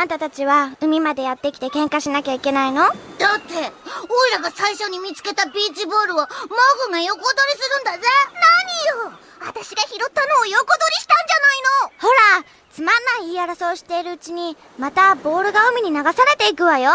あんたたちは海までやってきて喧嘩しなきゃいけないの？だってオイラが最初に見つけたビーチボールをマグが横取りするんだぜ。何よ？私が拾ったのを横取りしたんじゃないの？ほらつまんない言い争いをしているうちにまたボールが海に流されていくわよ。